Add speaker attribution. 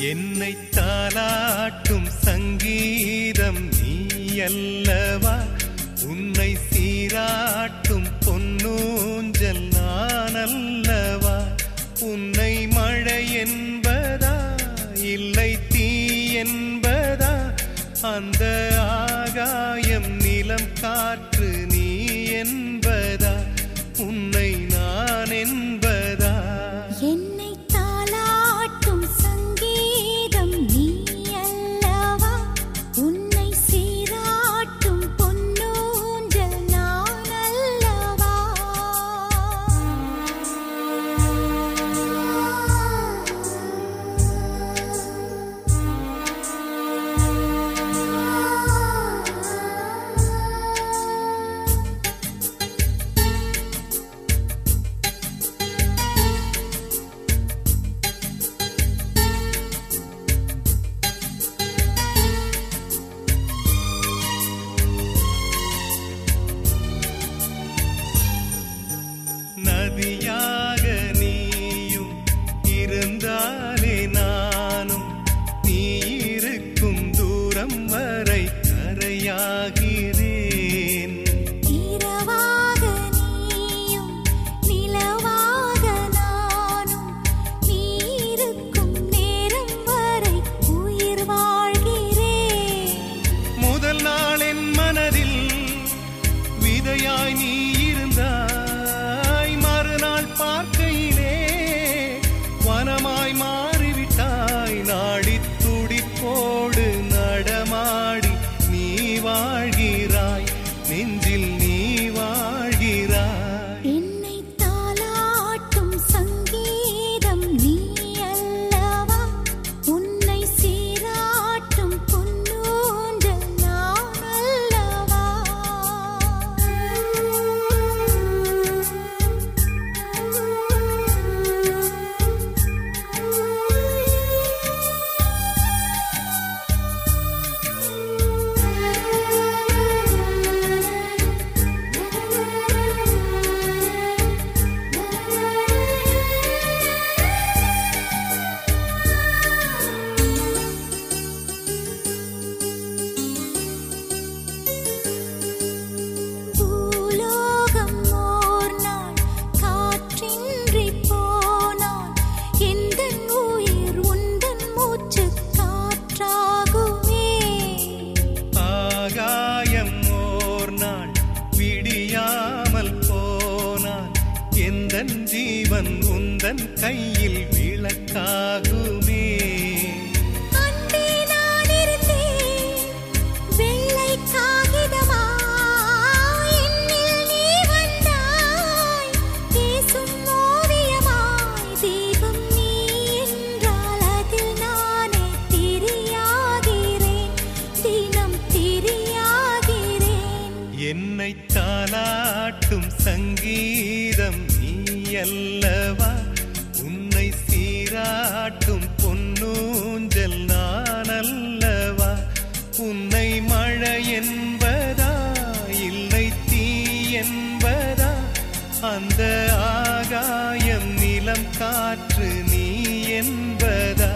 Speaker 1: என்னை தாலாட்டும் சங்கீதம் நீ அல்லவா உன்னை சீராட்டும் பொன்னூஞ்சல் நான் அல்லவா உன்னை மழை என்பதா? இல்லை தீ என்பதா? அந்த தன் கையில் விளக்காகுமே என்னை தானாட்டும் சங்கீதம் நீ அல்லவா நீராட்டும் பொன்னூஞ்சல் நான் அல்லவா உன்னை மழை என்பதா? இல்லை தீ என்பதா? அந்த ஆகாயம் நிலம் காற்று நீ என்பதா?